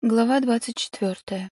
Глава двадцать четвертая.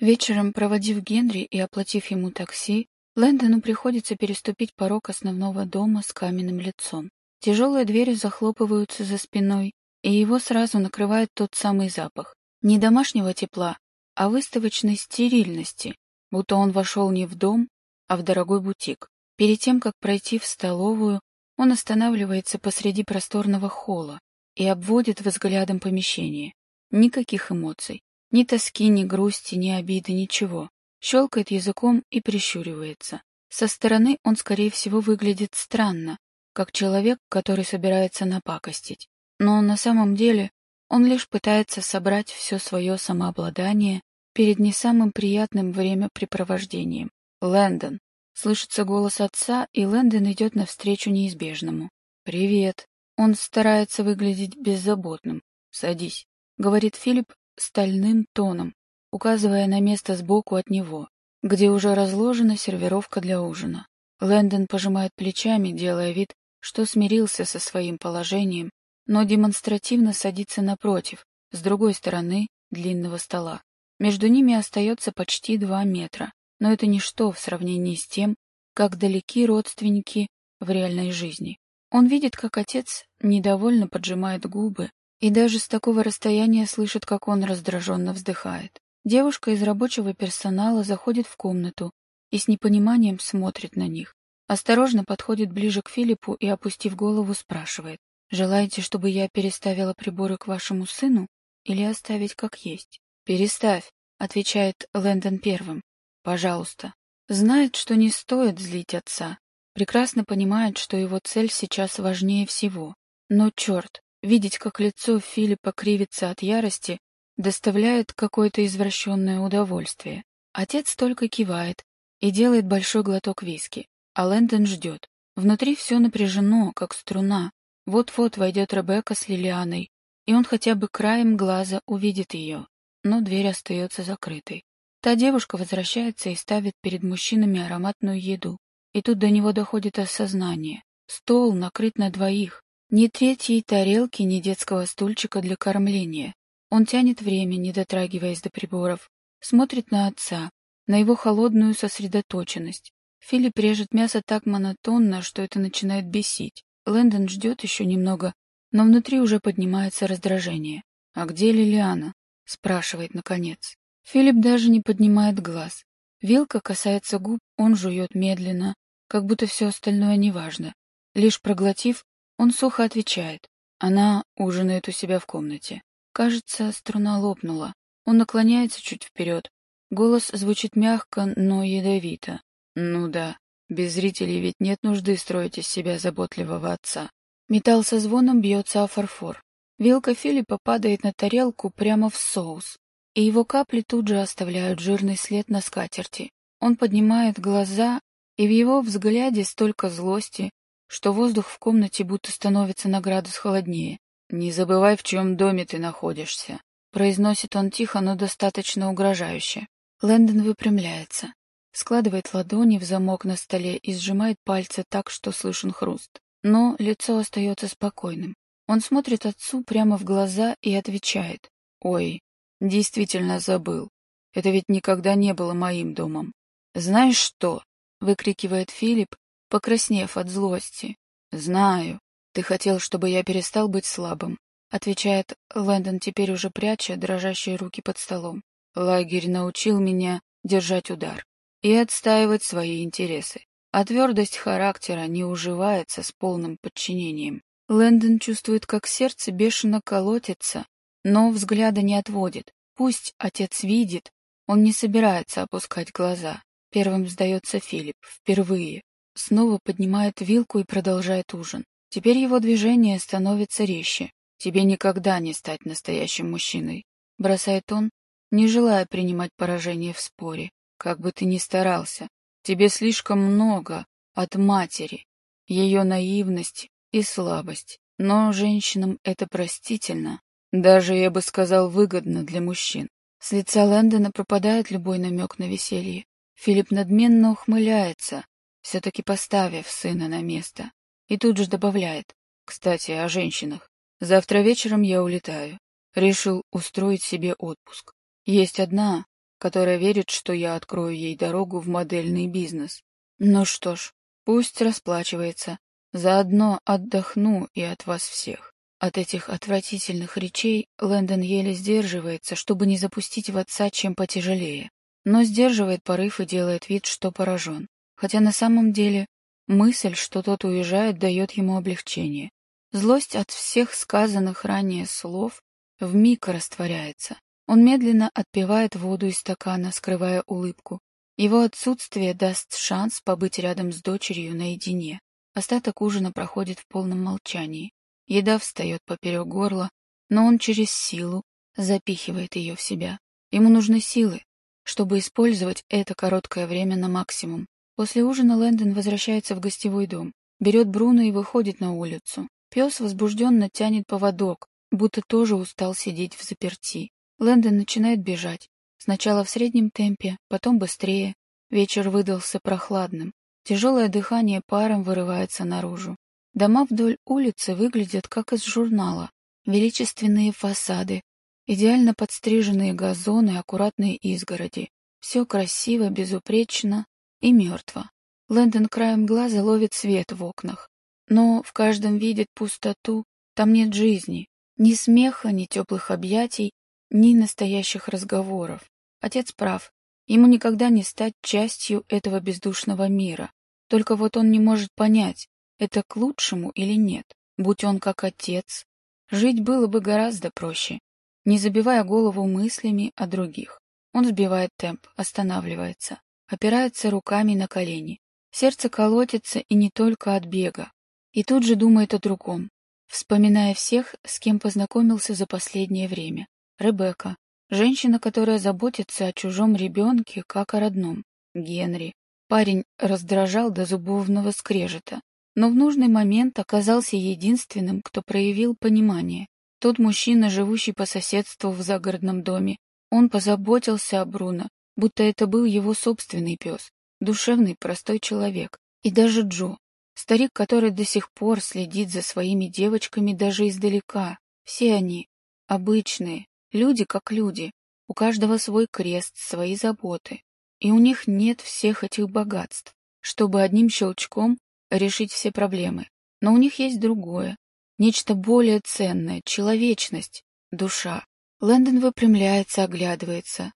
Вечером, проводив Генри и оплатив ему такси, Лэндону приходится переступить порог основного дома с каменным лицом. Тяжелые двери захлопываются за спиной, и его сразу накрывает тот самый запах. Не домашнего тепла, а выставочной стерильности, будто он вошел не в дом, а в дорогой бутик. Перед тем, как пройти в столовую, он останавливается посреди просторного холла и обводит взглядом помещение. Никаких эмоций. Ни тоски, ни грусти, ни обиды, ничего. Щелкает языком и прищуривается. Со стороны он, скорее всего, выглядит странно, как человек, который собирается напакостить. Но на самом деле он лишь пытается собрать все свое самообладание перед не самым приятным времяпрепровождением. «Лэндон!» Слышится голос отца, и Лэндон идет навстречу неизбежному. «Привет!» Он старается выглядеть беззаботным. «Садись». — говорит Филипп стальным тоном, указывая на место сбоку от него, где уже разложена сервировка для ужина. Лэндон пожимает плечами, делая вид, что смирился со своим положением, но демонстративно садится напротив, с другой стороны длинного стола. Между ними остается почти два метра, но это ничто в сравнении с тем, как далеки родственники в реальной жизни. Он видит, как отец недовольно поджимает губы, и даже с такого расстояния слышит, как он раздраженно вздыхает. Девушка из рабочего персонала заходит в комнату и с непониманием смотрит на них. Осторожно подходит ближе к Филиппу и, опустив голову, спрашивает. «Желаете, чтобы я переставила приборы к вашему сыну или оставить как есть?» «Переставь», — отвечает Лэндон первым. «Пожалуйста». Знает, что не стоит злить отца. Прекрасно понимает, что его цель сейчас важнее всего. Но, черт, Видеть, как лицо Филиппа кривится от ярости, доставляет какое-то извращенное удовольствие. Отец только кивает и делает большой глоток виски, а Лэндон ждет. Внутри все напряжено, как струна. Вот-вот войдет Ребекка с Лилианой, и он хотя бы краем глаза увидит ее, но дверь остается закрытой. Та девушка возвращается и ставит перед мужчинами ароматную еду. И тут до него доходит осознание. Стол накрыт на двоих, ни третьей тарелки, ни детского стульчика для кормления. Он тянет время, не дотрагиваясь до приборов, смотрит на отца, на его холодную сосредоточенность. Филипп режет мясо так монотонно, что это начинает бесить. Лэндон ждет еще немного, но внутри уже поднимается раздражение. «А где Лилиана?» — спрашивает наконец. Филипп даже не поднимает глаз. Вилка касается губ, он жует медленно, как будто все остальное неважно. Лишь проглотив, он сухо отвечает. Она ужинает у себя в комнате. Кажется, струна лопнула. Он наклоняется чуть вперед. Голос звучит мягко, но ядовито. Ну да, без зрителей ведь нет нужды строить из себя заботливого отца. Металл со звоном бьется о фарфор. Вилка Филиппа падает на тарелку прямо в соус, и его капли тут же оставляют жирный след на скатерти. Он поднимает глаза, и в его взгляде столько злости, что воздух в комнате будто становится на градус холоднее. «Не забывай, в чем доме ты находишься», — произносит он тихо, но достаточно угрожающе. Лэндон выпрямляется, складывает ладони в замок на столе и сжимает пальцы так, что слышен хруст. Но лицо остается спокойным. Он смотрит отцу прямо в глаза и отвечает. «Ой, действительно забыл. Это ведь никогда не было моим домом. Знаешь что?» — выкрикивает Филипп, покраснев от злости. «Знаю. Ты хотел, чтобы я перестал быть слабым», — отвечает Лэндон, теперь уже пряча дрожащие руки под столом. «Лагерь научил меня держать удар и отстаивать свои интересы, а твердость характера не уживается с полным подчинением». Лэндон чувствует, как сердце бешено колотится, но взгляда не отводит. Пусть отец видит, он не собирается опускать глаза. Первым сдается Филипп, впервые. Снова поднимает вилку и продолжает ужин. Теперь его движение становится резче. Тебе никогда не стать настоящим мужчиной. Бросает он, не желая принимать поражение в споре. Как бы ты ни старался, тебе слишком много от матери, ее наивность и слабость. Но женщинам это простительно. Даже, я бы сказал, выгодно для мужчин. С лица Лэндона пропадает любой намек на веселье. Филипп надменно ухмыляется, все-таки поставив сына на место. И тут же добавляет. Кстати, о женщинах. Завтра вечером я улетаю. Решил устроить себе отпуск. Есть одна, которая верит, что я открою ей дорогу в модельный бизнес. Ну что ж, пусть расплачивается. Заодно отдохну и от вас всех. От этих отвратительных речей Лэндон еле сдерживается, чтобы не запустить в отца чем потяжелее. Но сдерживает порыв и делает вид, что поражен. Хотя на самом деле мысль, что тот уезжает, дает ему облегчение. Злость от всех сказанных ранее слов вмиг растворяется. Он медленно отпивает воду из стакана, скрывая улыбку. Его отсутствие даст шанс побыть рядом с дочерью наедине. Остаток ужина проходит в полном молчании. Еда встает поперек горла, но он через силу запихивает ее в себя. Ему нужны силы, чтобы использовать это короткое время на максимум. После ужина Лэндон возвращается в гостевой дом, берет Бруно и выходит на улицу. Пес возбужденно тянет поводок, будто тоже устал сидеть в заперти. Лэндон начинает бежать. Сначала в среднем темпе, потом быстрее. Вечер выдался прохладным. Тяжелое дыхание паром вырывается наружу. Дома вдоль улицы выглядят как из журнала. Величественные фасады, идеально подстриженные газоны, аккуратные изгороди. Все красиво, безупречно и мертво. Лэндон краем глаза ловит свет в окнах. Но в каждом видит пустоту, там нет жизни. Ни смеха, ни теплых объятий, ни настоящих разговоров. Отец прав. Ему никогда не стать частью этого бездушного мира. Только вот он не может понять, это к лучшему или нет. Будь он как отец, жить было бы гораздо проще, не забивая голову мыслями о других. Он сбивает темп, останавливается, опирается руками на колени. Сердце колотится и не только от бега. И тут же думает о другом, вспоминая всех, с кем познакомился за последнее время. Ребекка, женщина, которая заботится о чужом ребенке, как о родном. Генри. Парень раздражал до зубовного скрежета, но в нужный момент оказался единственным, кто проявил понимание. Тот мужчина, живущий по соседству в загородном доме, он позаботился о Бруно, будто это был его собственный пес, душевный простой человек. И даже Джо, старик, который до сих пор следит за своими девочками даже издалека. Все они обычные, люди как люди, у каждого свой крест, свои заботы. И у них нет всех этих богатств, чтобы одним щелчком решить все проблемы. Но у них есть другое, нечто более ценное, человечность, душа. Лэндон выпрямляется, оглядывается.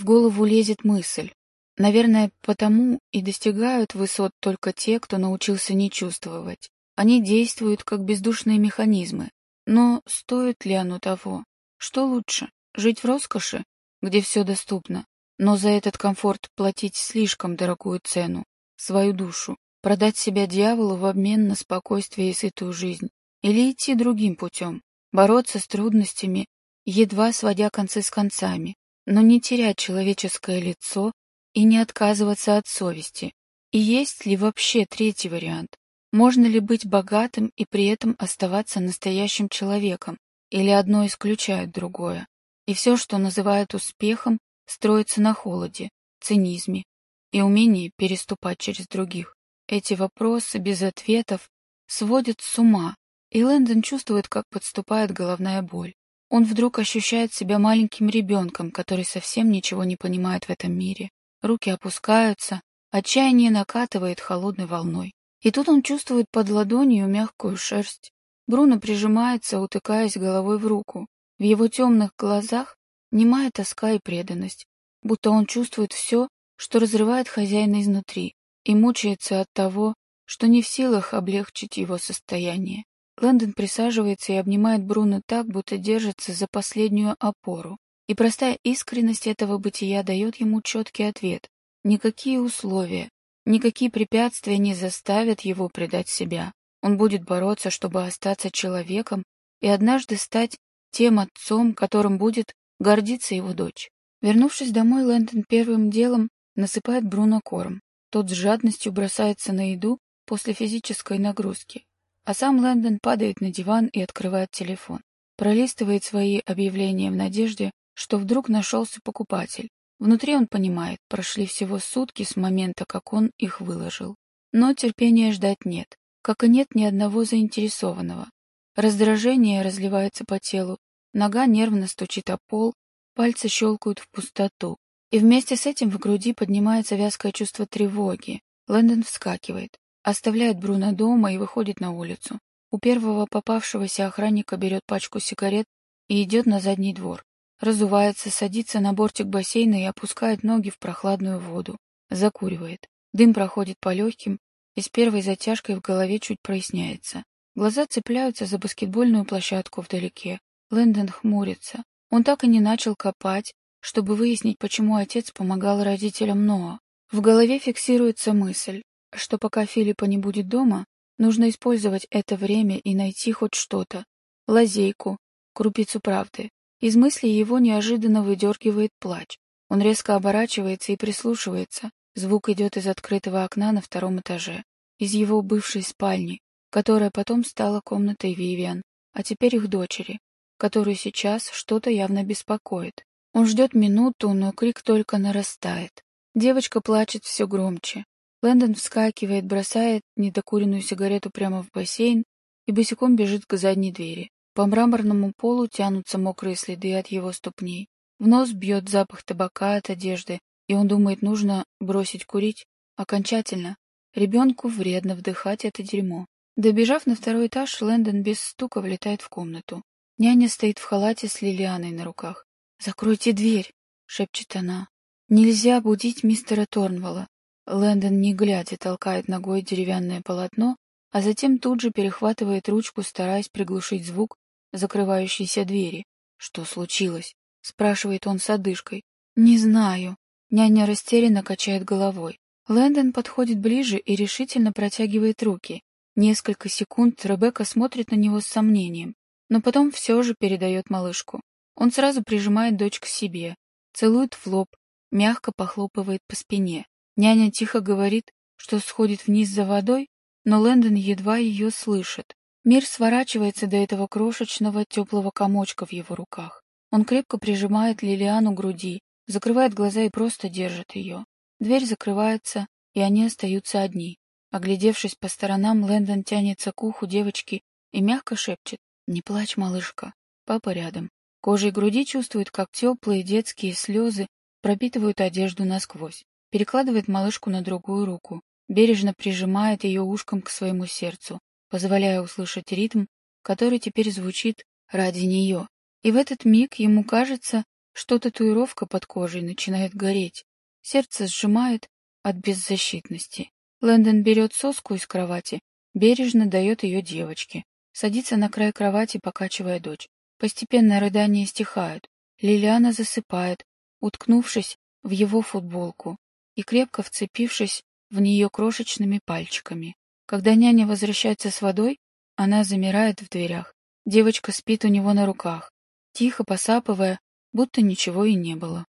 В голову лезет мысль. Наверное, потому и достигают высот только те, кто научился не чувствовать. Они действуют как бездушные механизмы. Но стоит ли оно того? Что лучше? Жить в роскоши, где все доступно, но за этот комфорт платить слишком дорогую цену, свою душу, Продать себя дьяволу в обмен на спокойствие и сытую жизнь? Или идти другим путем? Бороться с трудностями, едва сводя концы с концами, но не терять человеческое лицо и не отказываться от совести? И есть ли вообще третий вариант? Можно ли быть богатым и при этом оставаться настоящим человеком? Или одно исключает другое? И все, что называют успехом, строится на холоде, цинизме и умении переступать через других. Эти вопросы без ответов сводят с ума, и Лэндон чувствует, как подступает головная боль. Он вдруг ощущает себя маленьким ребенком, который совсем ничего не понимает в этом мире. Руки опускаются, отчаяние накатывает холодной волной. И тут он чувствует под ладонью мягкую шерсть. Бруно прижимается, утыкаясь головой в руку. В его темных глазах немая тоска и преданность, будто он чувствует все, что разрывает хозяина изнутри и мучается от того, что не в силах облегчить его состояние. Лэндон присаживается и обнимает Бруно так, будто держится за последнюю опору. И простая искренность этого бытия дает ему четкий ответ. Никакие условия, никакие препятствия не заставят его предать себя. Он будет бороться, чтобы остаться человеком и однажды стать тем отцом, которым будет гордиться его дочь. Вернувшись домой, Лэндон первым делом насыпает Бруно корм. Тот с жадностью бросается на еду после физической нагрузки. А сам Лэндон падает на диван и открывает телефон. Пролистывает свои объявления в надежде, что вдруг нашелся покупатель. Внутри он понимает, прошли всего сутки с момента, как он их выложил. Но терпения ждать нет, как и нет ни одного заинтересованного. Раздражение разливается по телу, Нога нервно стучит о пол, пальцы щелкают в пустоту. И вместе с этим в груди поднимается вязкое чувство тревоги. Лэндон вскакивает, оставляет Бруно дома и выходит на улицу. У первого попавшегося охранника берет пачку сигарет и идет на задний двор. Разувается, садится на бортик бассейна и опускает ноги в прохладную воду. Закуривает. Дым проходит по легким, и с первой затяжкой в голове чуть проясняется. Глаза цепляются за баскетбольную площадку вдалеке. Лэндон хмурится. Он так и не начал копать, чтобы выяснить, почему отец помогал родителям Ноа. В голове фиксируется мысль, что пока Филиппа не будет дома, нужно использовать это время и найти хоть что-то. Лазейку, крупицу правды. Из мысли его неожиданно выдергивает плач. Он резко оборачивается и прислушивается. Звук идет из открытого окна на втором этаже, из его бывшей спальни, которая потом стала комнатой Вивиан, а теперь их дочери, которую сейчас что-то явно беспокоит. Он ждет минуту, но крик только нарастает. Девочка плачет все громче. Лэндон вскакивает, бросает недокуренную сигарету прямо в бассейн и босиком бежит к задней двери. По мраморному полу тянутся мокрые следы от его ступней. В нос бьет запах табака от одежды, и он думает, нужно бросить курить окончательно. Ребенку вредно вдыхать это дерьмо. Добежав на второй этаж, Лэндон без стука влетает в комнату. Няня стоит в халате с Лилианой на руках. «Закройте дверь!» — шепчет она. «Нельзя будить мистера Торнвелла». Лэндон, не глядя, толкает ногой деревянное полотно, а затем тут же перехватывает ручку, стараясь приглушить звук закрывающейся двери. «Что случилось?» — спрашивает он с одышкой. «Не знаю». Няня растерянно качает головой. Лэндон подходит ближе и решительно протягивает руки. Несколько секунд Ребекка смотрит на него с сомнением, но потом все же передает малышку. Он сразу прижимает дочь к себе, целует в лоб, мягко похлопывает по спине. Няня тихо говорит, что сходит вниз за водой, но Лэндон едва ее слышит. Мир сворачивается до этого крошечного теплого комочка в его руках. Он крепко прижимает Лилиану к груди, закрывает глаза и просто держит ее. Дверь закрывается, и они остаются одни. Оглядевшись по сторонам, Лэндон тянется к уху девочки и мягко шепчет «Не плачь, малышка, папа рядом». Кожей груди чувствует, как теплые детские слезы пропитывают одежду насквозь. Перекладывает малышку на другую руку, бережно прижимает ее ушком к своему сердцу, позволяя услышать ритм, который теперь звучит ради нее. И в этот миг ему кажется, что татуировка под кожей начинает гореть. Сердце сжимает от беззащитности. Лэндон берет соску из кровати, бережно дает ее девочке, садится на край кровати, покачивая дочь. Постепенно рыдания стихают. Лилиана засыпает, уткнувшись в его футболку и крепко вцепившись в нее крошечными пальчиками. Когда няня возвращается с водой, она замирает в дверях. Девочка спит у него на руках, тихо посапывая, будто ничего и не было.